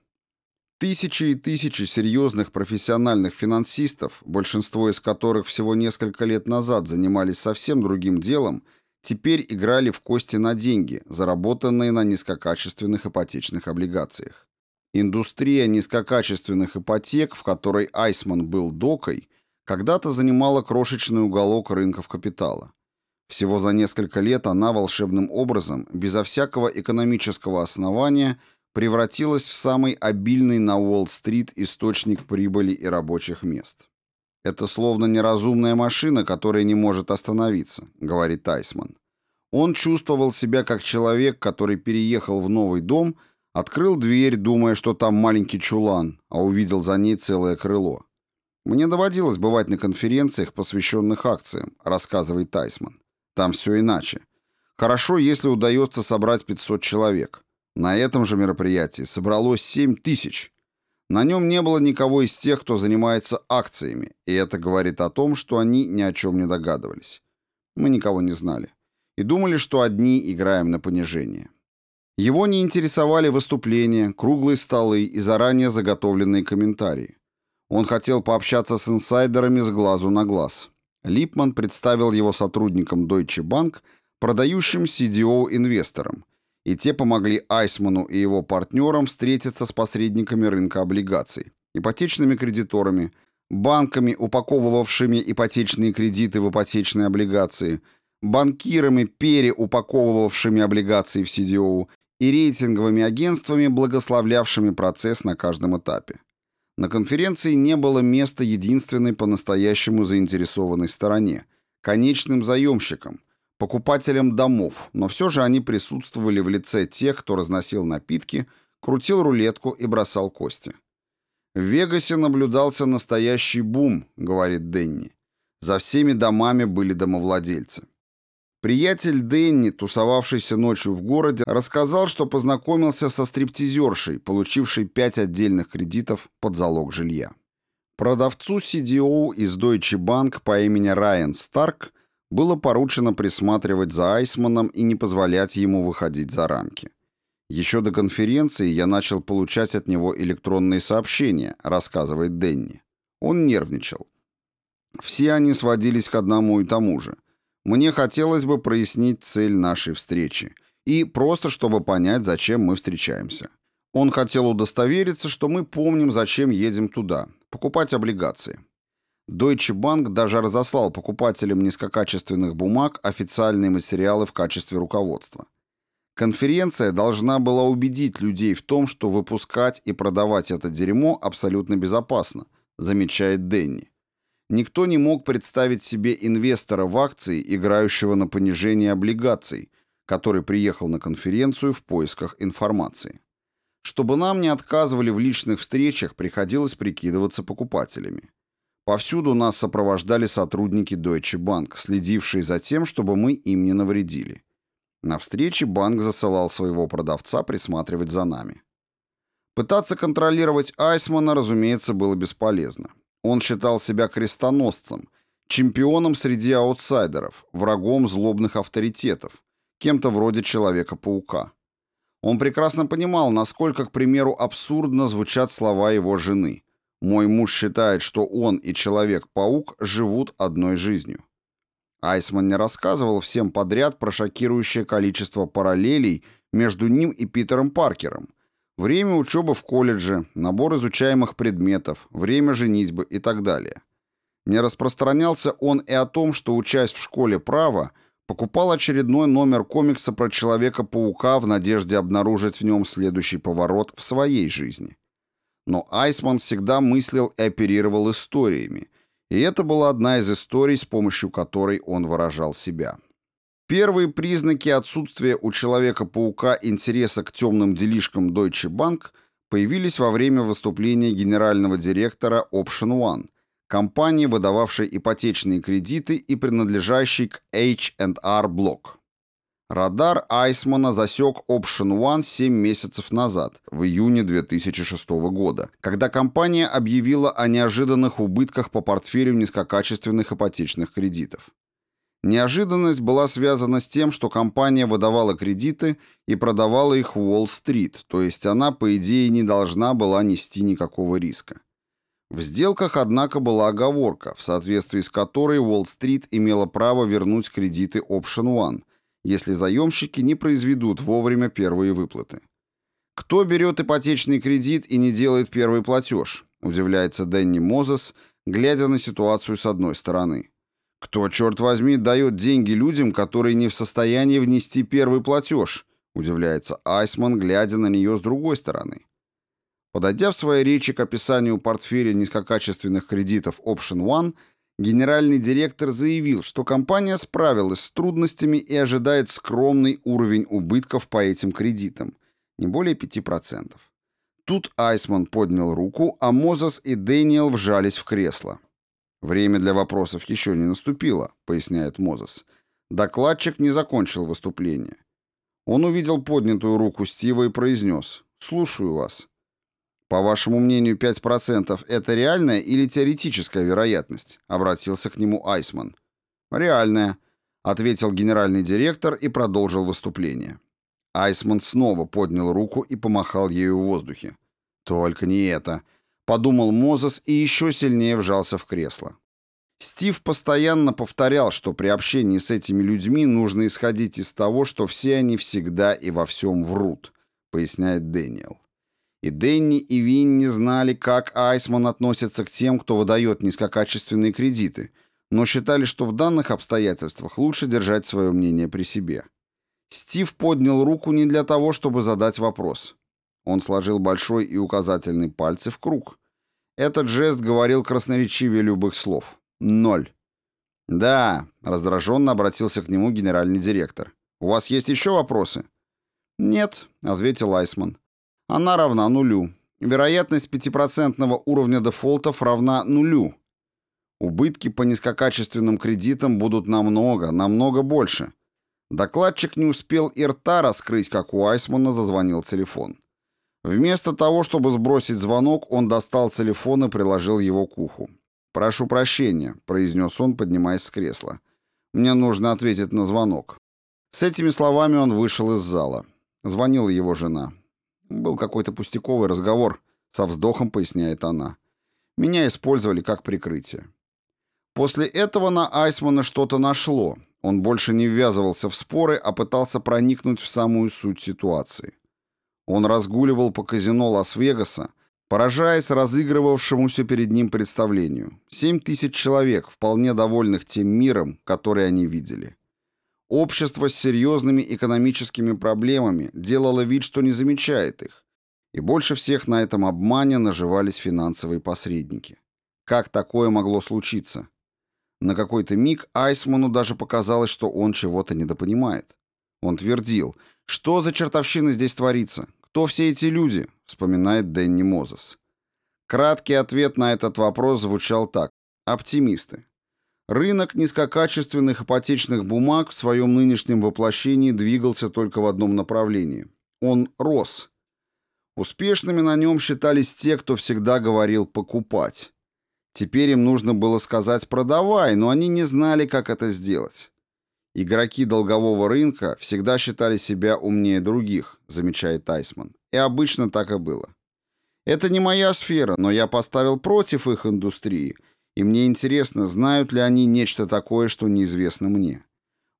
Тысячи и тысячи серьезных профессиональных финансистов, большинство из которых всего несколько лет назад занимались совсем другим делом, теперь играли в кости на деньги, заработанные на низкокачественных ипотечных облигациях. Индустрия низкокачественных ипотек, в которой Айсман был докой, когда-то занимала крошечный уголок рынков капитала. Всего за несколько лет она волшебным образом, безо всякого экономического основания, превратилась в самый обильный на Уолл-стрит источник прибыли и рабочих мест. «Это словно неразумная машина, которая не может остановиться», — говорит Тайсман. Он чувствовал себя как человек, который переехал в новый дом, открыл дверь, думая, что там маленький чулан, а увидел за ней целое крыло. «Мне доводилось бывать на конференциях, посвященных акциям», — рассказывает Тайсман. «Там все иначе. Хорошо, если удается собрать 500 человек. На этом же мероприятии собралось 7 тысяч. На нем не было никого из тех, кто занимается акциями, и это говорит о том, что они ни о чем не догадывались. Мы никого не знали. И думали, что одни играем на понижение. Его не интересовали выступления, круглые столы и заранее заготовленные комментарии. Он хотел пообщаться с инсайдерами с глазу на глаз. Липман представил его сотрудникам Deutsche Bank, продающим CDO-инвесторам – и те помогли Айсману и его партнерам встретиться с посредниками рынка облигаций, ипотечными кредиторами, банками, упаковывавшими ипотечные кредиты в ипотечные облигации, банкирами, переупаковывавшими облигации в CDO и рейтинговыми агентствами, благословлявшими процесс на каждом этапе. На конференции не было места единственной по-настоящему заинтересованной стороне – конечным заемщикам, покупателям домов, но все же они присутствовали в лице тех, кто разносил напитки, крутил рулетку и бросал кости. В Вегасе наблюдался настоящий бум, говорит Денни. За всеми домами были домовладельцы. Приятель Денни, тусовавшийся ночью в городе, рассказал, что познакомился со стриптизершей, получившей пять отдельных кредитов под залог жилья. Продавцу CDO из Deutsche Bank по имени Райан Старк было поручено присматривать за Айсманом и не позволять ему выходить за рамки. Еще до конференции я начал получать от него электронные сообщения, рассказывает Денни. Он нервничал. Все они сводились к одному и тому же. Мне хотелось бы прояснить цель нашей встречи. И просто чтобы понять, зачем мы встречаемся. Он хотел удостовериться, что мы помним, зачем едем туда. Покупать облигации. Deutsche Bank даже разослал покупателям низкокачественных бумаг официальные материалы в качестве руководства. Конференция должна была убедить людей в том, что выпускать и продавать это дерьмо абсолютно безопасно, замечает Денни. Никто не мог представить себе инвестора в акции, играющего на понижение облигаций, который приехал на конференцию в поисках информации. Чтобы нам не отказывали в личных встречах, приходилось прикидываться покупателями. Повсюду нас сопровождали сотрудники Deutsche Bank, следившие за тем, чтобы мы им не навредили. На встрече банк засылал своего продавца присматривать за нами. Пытаться контролировать Айсмана, разумеется, было бесполезно. Он считал себя крестоносцем, чемпионом среди аутсайдеров, врагом злобных авторитетов, кем-то вроде Человека-паука. Он прекрасно понимал, насколько, к примеру, абсурдно звучат слова его жены. Мой муж считает, что он и Человек-паук живут одной жизнью. Айсман не рассказывал всем подряд про шокирующее количество параллелей между ним и Питером Паркером. Время учебы в колледже, набор изучаемых предметов, время женитьбы и так далее. Не распространялся он и о том, что, учась в школе права, покупал очередной номер комикса про Человека-паука в надежде обнаружить в нем следующий поворот в своей жизни. Но Айсман всегда мыслил и оперировал историями, и это была одна из историй, с помощью которой он выражал себя. Первые признаки отсутствия у Человека-паука интереса к темным делишкам Deutsche Bank появились во время выступления генерального директора Option One, компании, выдававшей ипотечные кредиты и принадлежащей к H&R Block. Радар Айсмана засек Option One 7 месяцев назад, в июне 2006 года, когда компания объявила о неожиданных убытках по портфелю низкокачественных ипотечных кредитов. Неожиданность была связана с тем, что компания выдавала кредиты и продавала их в Уолл-стрит, то есть она, по идее, не должна была нести никакого риска. В сделках, однако, была оговорка, в соответствии с которой Уолл-стрит имела право вернуть кредиты Option One – если заемщики не произведут вовремя первые выплаты. Кто берет ипотечный кредит и не делает первый платеж? Удивляется Дэнни Мозес, глядя на ситуацию с одной стороны. Кто, черт возьми, дает деньги людям, которые не в состоянии внести первый платеж? Удивляется Айсман, глядя на нее с другой стороны. Подойдя в своей речи к описанию портфеля низкокачественных кредитов Option One, Генеральный директор заявил, что компания справилась с трудностями и ожидает скромный уровень убытков по этим кредитам, не более 5%. Тут Айсман поднял руку, а Мозес и Дэниел вжались в кресло. «Время для вопросов еще не наступило», — поясняет Мозес. Докладчик не закончил выступление. Он увидел поднятую руку Стива и произнес «Слушаю вас». «По вашему мнению, 5% — это реальная или теоретическая вероятность?» — обратился к нему Айсман. «Реальная», — ответил генеральный директор и продолжил выступление. Айсман снова поднял руку и помахал ею в воздухе. «Только не это», — подумал Мозес и еще сильнее вжался в кресло. Стив постоянно повторял, что при общении с этими людьми нужно исходить из того, что все они всегда и во всем врут, поясняет Дэниел. И Дэнни, и Винни знали, как Айсман относится к тем, кто выдает низкокачественные кредиты, но считали, что в данных обстоятельствах лучше держать свое мнение при себе. Стив поднял руку не для того, чтобы задать вопрос. Он сложил большой и указательный пальцы в круг. Этот жест говорил красноречивее любых слов. Ноль. «Да», — раздраженно обратился к нему генеральный директор. «У вас есть еще вопросы?» «Нет», — ответил Айсман. Она равна нулю. Вероятность пятипроцентного уровня дефолтов равна нулю. Убытки по низкокачественным кредитам будут намного, намного больше. Докладчик не успел и рта раскрыть, как у Айсмана зазвонил телефон. Вместо того, чтобы сбросить звонок, он достал телефон и приложил его к уху. «Прошу прощения», — произнес он, поднимаясь с кресла. «Мне нужно ответить на звонок». С этими словами он вышел из зала. Звонила его жена. Был какой-то пустяковый разговор, со вздохом поясняет она. Меня использовали как прикрытие. После этого на Айсмана что-то нашло. Он больше не ввязывался в споры, а пытался проникнуть в самую суть ситуации. Он разгуливал по казино Лас-Вегаса, поражаясь разыгрывавшемуся перед ним представлению. Семь тысяч человек, вполне довольных тем миром, который они видели. Общество с серьезными экономическими проблемами делало вид, что не замечает их. И больше всех на этом обмане наживались финансовые посредники. Как такое могло случиться? На какой-то миг Айсману даже показалось, что он чего-то недопонимает. Он твердил, что за чертовщина здесь творится? Кто все эти люди? Вспоминает Дэнни Мозес. Краткий ответ на этот вопрос звучал так. Оптимисты. Рынок низкокачественных ипотечных бумаг в своем нынешнем воплощении двигался только в одном направлении. Он рос. Успешными на нем считались те, кто всегда говорил «покупать». Теперь им нужно было сказать «продавай», но они не знали, как это сделать. Игроки долгового рынка всегда считали себя умнее других, замечает Тайсман. И обычно так и было. Это не моя сфера, но я поставил против их индустрии, и мне интересно, знают ли они нечто такое, что неизвестно мне.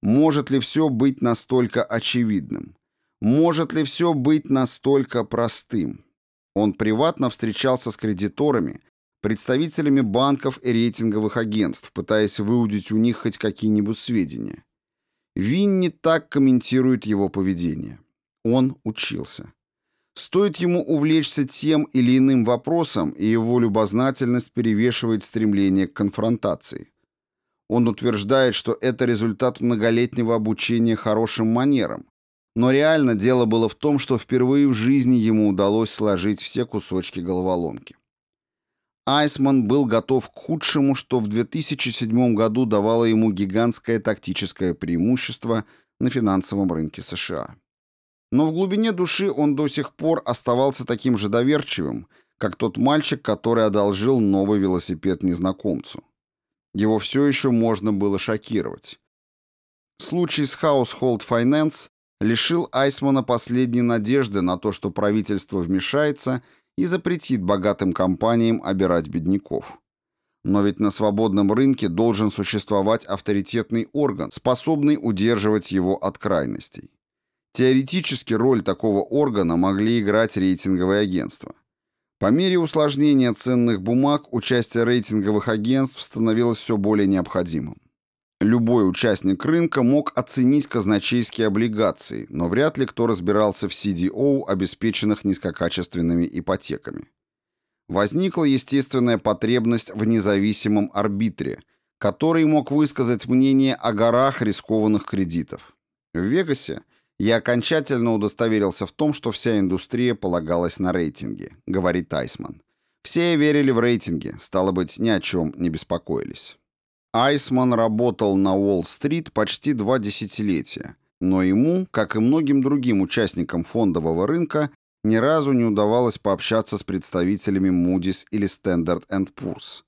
Может ли все быть настолько очевидным? Может ли все быть настолько простым? Он приватно встречался с кредиторами, представителями банков и рейтинговых агентств, пытаясь выудить у них хоть какие-нибудь сведения. Винни так комментирует его поведение. Он учился. Стоит ему увлечься тем или иным вопросом, и его любознательность перевешивает стремление к конфронтации. Он утверждает, что это результат многолетнего обучения хорошим манерам, но реально дело было в том, что впервые в жизни ему удалось сложить все кусочки головоломки. Айсман был готов к худшему, что в 2007 году давало ему гигантское тактическое преимущество на финансовом рынке США. Но в глубине души он до сих пор оставался таким же доверчивым, как тот мальчик, который одолжил новый велосипед незнакомцу. Его все еще можно было шокировать. Случай с Household Finance лишил Айсмана последней надежды на то, что правительство вмешается и запретит богатым компаниям обирать бедняков. Но ведь на свободном рынке должен существовать авторитетный орган, способный удерживать его от крайностей. Теоретически роль такого органа могли играть рейтинговые агентства. По мере усложнения ценных бумаг участие рейтинговых агентств становилось все более необходимым. Любой участник рынка мог оценить казначейские облигации, но вряд ли кто разбирался в CDO, обеспеченных низкокачественными ипотеками. Возникла естественная потребность в независимом арбитре, который мог высказать мнение о горах рискованных кредитов. В Вегасе я окончательно удостоверился в том, что вся индустрия полагалась на рейтинги, говорит Тайсман. Все верили в рейтинги, стало быть, ни о чем не беспокоились. Айсман работал на Уолл-стрит почти два десятилетия, но ему, как и многим другим участникам фондового рынка, ни разу не удавалось пообщаться с представителями Moody's или Standard Poor's.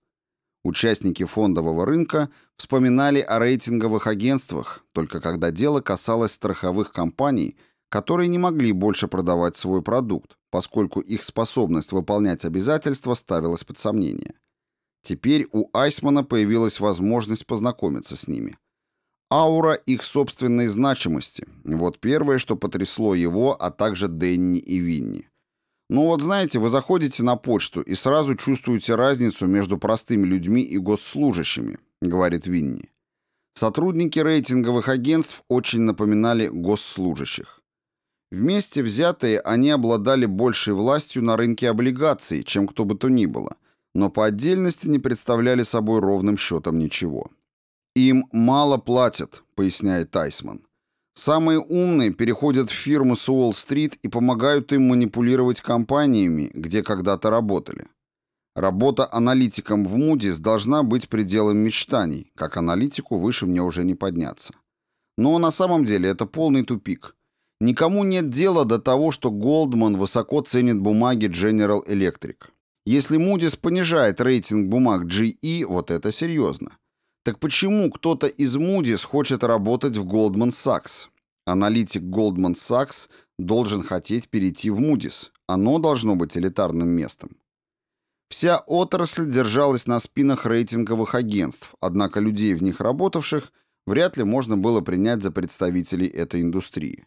Участники фондового рынка вспоминали о рейтинговых агентствах, только когда дело касалось страховых компаний, которые не могли больше продавать свой продукт, поскольку их способность выполнять обязательства ставилась под сомнение. Теперь у Айсмана появилась возможность познакомиться с ними. Аура их собственной значимости. Вот первое, что потрясло его, а также Денни и Винни. Ну вот знаете, вы заходите на почту и сразу чувствуете разницу между простыми людьми и госслужащими, говорит Винни. Сотрудники рейтинговых агентств очень напоминали госслужащих. Вместе взятые они обладали большей властью на рынке облигаций, чем кто бы то ни было – но по отдельности не представляли собой ровным счетом ничего. «Им мало платят», — поясняет Тайсман. «Самые умные переходят в фирмы с Уолл-стрит и помогают им манипулировать компаниями, где когда-то работали. Работа аналитиком в Moody's должна быть пределом мечтаний, как аналитику выше мне уже не подняться. Но на самом деле это полный тупик. Никому нет дела до того, что Голдман высоко ценит бумаги General Electric. Если Moody's понижает рейтинг бумаг GE, вот это серьезно. Так почему кто-то из Moody's хочет работать в Goldman Sachs? Аналитик Goldman Sachs должен хотеть перейти в Moody's. Оно должно быть элитарным местом. Вся отрасль держалась на спинах рейтинговых агентств, однако людей, в них работавших, вряд ли можно было принять за представителей этой индустрии.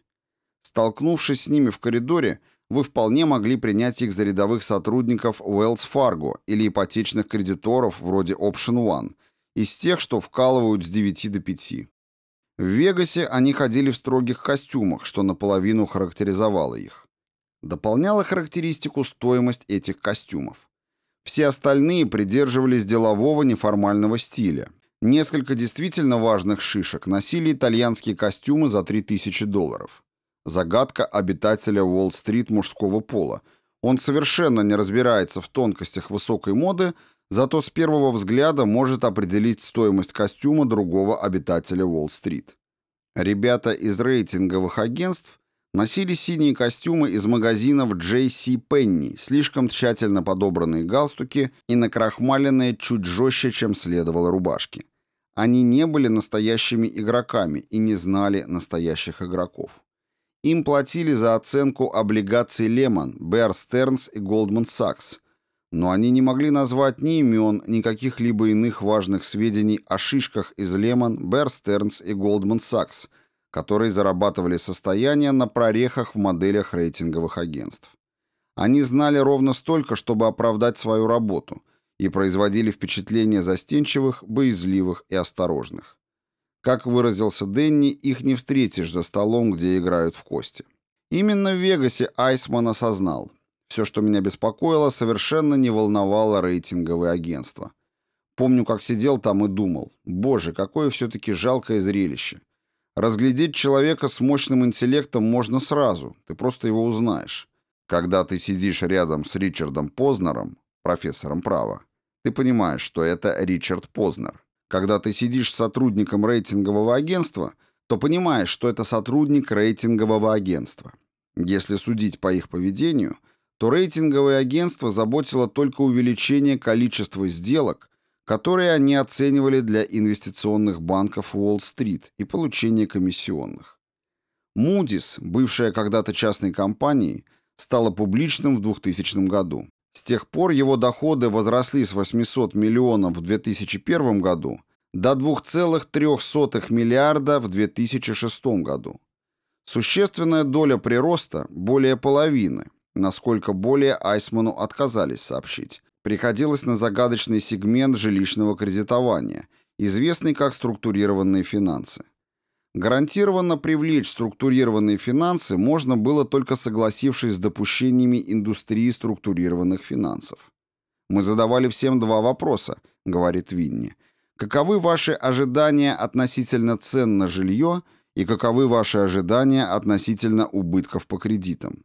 Столкнувшись с ними в коридоре, вы вполне могли принять их за рядовых сотрудников Wells Fargo или ипотечных кредиторов вроде Option One, из тех, что вкалывают с 9 до 5. В Вегасе они ходили в строгих костюмах, что наполовину характеризовало их. Дополняла характеристику стоимость этих костюмов. Все остальные придерживались делового неформального стиля. Несколько действительно важных шишек носили итальянские костюмы за 3000 долларов. Загадка обитателя Уолл-стрит мужского пола. Он совершенно не разбирается в тонкостях высокой моды, зато с первого взгляда может определить стоимость костюма другого обитателя Уолл-стрит. Ребята из рейтинговых агентств носили синие костюмы из магазинов J.C. Penney, слишком тщательно подобранные галстуки и накрахмаленные чуть жестче, чем следовало рубашки. Они не были настоящими игроками и не знали настоящих игроков. Им платили за оценку облигаций Lehman, Bear Stearns и Goldman Sachs, но они не могли назвать ни имен, ни каких-либо иных важных сведений о шишках из Lehman, Bear Stearns и Goldman Sachs, которые зарабатывали состояние на прорехах в моделях рейтинговых агентств. Они знали ровно столько, чтобы оправдать свою работу, и производили впечатление застенчивых, боязливых и осторожных. Как выразился Денни, их не встретишь за столом, где играют в кости. Именно в Вегасе Айсман осознал – все, что меня беспокоило, совершенно не волновало рейтинговые агентства. Помню, как сидел там и думал, боже, какое все-таки жалкое зрелище. Разглядеть человека с мощным интеллектом можно сразу, ты просто его узнаешь. Когда ты сидишь рядом с Ричардом Познером, профессором права, ты понимаешь, что это Ричард Познер. Когда ты сидишь с сотрудником рейтингового агентства, то понимаешь, что это сотрудник рейтингового агентства. Если судить по их поведению – то рейтинговое агентство заботило только увеличение количества сделок, которые они оценивали для инвестиционных банков Уолл-стрит и получение комиссионных. Moody's, бывшая когда-то частной компанией, стала публичным в 2000 году. С тех пор его доходы возросли с 800 миллионов в 2001 году до 2,3 миллиарда в 2006 году. Существенная доля прироста, более половины, насколько более Айсману отказались сообщить. Приходилось на загадочный сегмент жилищного кредитования, известный как структурированные финансы. Гарантированно привлечь структурированные финансы можно было только согласившись с допущениями индустрии структурированных финансов. «Мы задавали всем два вопроса», — говорит Винни. «Каковы ваши ожидания относительно цен на жилье и каковы ваши ожидания относительно убытков по кредитам?»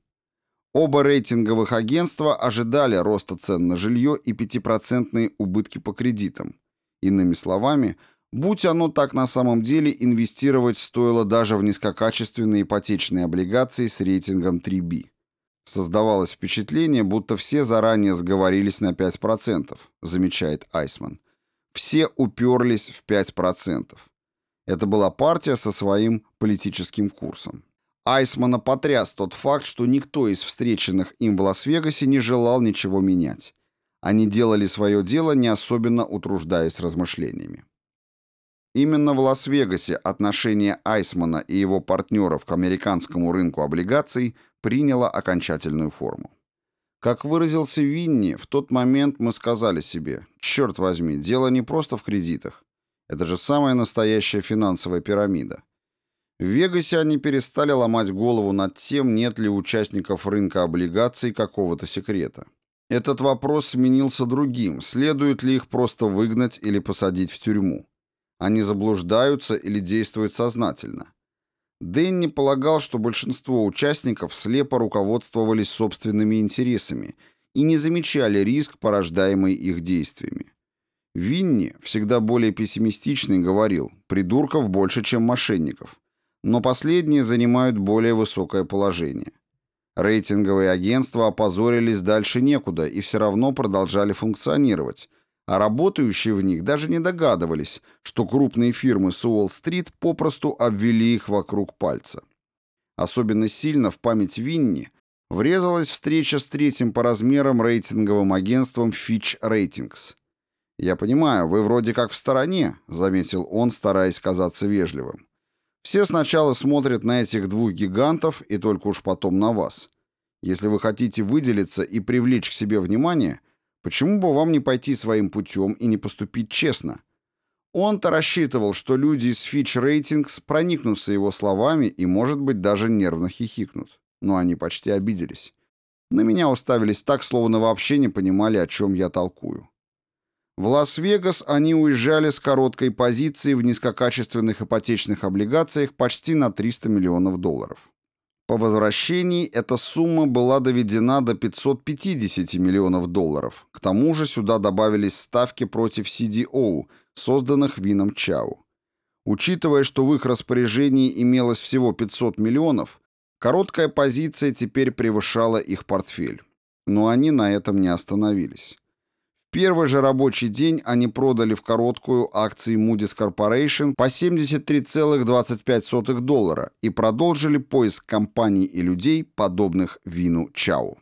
Оба рейтинговых агентства ожидали роста цен на жилье и 5% убытки по кредитам. Иными словами, будь оно так на самом деле, инвестировать стоило даже в низкокачественные ипотечные облигации с рейтингом 3B. Создавалось впечатление, будто все заранее сговорились на 5%, замечает Айсман. Все уперлись в 5%. Это была партия со своим политическим курсом. Айсмана потряс тот факт, что никто из встреченных им в Лас-Вегасе не желал ничего менять. Они делали свое дело, не особенно утруждаясь размышлениями. Именно в Лас-Вегасе отношение Айсмана и его партнеров к американскому рынку облигаций приняло окончательную форму. Как выразился Винни, в тот момент мы сказали себе, черт возьми, дело не просто в кредитах. Это же самая настоящая финансовая пирамида. В Вегасе они перестали ломать голову над тем, нет ли участников рынка облигаций какого-то секрета. Этот вопрос сменился другим, следует ли их просто выгнать или посадить в тюрьму. Они заблуждаются или действуют сознательно. Дэнни полагал, что большинство участников слепо руководствовались собственными интересами и не замечали риск, порождаемый их действиями. Винни, всегда более пессимистичный, говорил, придурков больше, чем мошенников но последние занимают более высокое положение. Рейтинговые агентства опозорились дальше некуда и все равно продолжали функционировать, а работающие в них даже не догадывались, что крупные фирмы с Уолл-стрит попросту обвели их вокруг пальца. Особенно сильно в память Винни врезалась встреча с третьим по размерам рейтинговым агентством Fitch Ratings. «Я понимаю, вы вроде как в стороне», — заметил он, стараясь казаться вежливым. Все сначала смотрят на этих двух гигантов и только уж потом на вас. Если вы хотите выделиться и привлечь к себе внимание, почему бы вам не пойти своим путем и не поступить честно? Он-то рассчитывал, что люди из Fitch Ratings проникнутся его словами и, может быть, даже нервно хихикнут. Но они почти обиделись. На меня уставились так, словно вообще не понимали, о чем я толкую. В Лас-Вегас они уезжали с короткой позиции в низкокачественных ипотечных облигациях почти на 300 миллионов долларов. По возвращении эта сумма была доведена до 550 миллионов долларов. К тому же сюда добавились ставки против CDO, созданных Вином Чау. Учитывая, что в их распоряжении имелось всего 500 миллионов, короткая позиция теперь превышала их портфель. Но они на этом не остановились первый же рабочий день они продали в короткую акции Moody's Corporation по 73,25 доллара и продолжили поиск компаний и людей, подобных Вину Чау.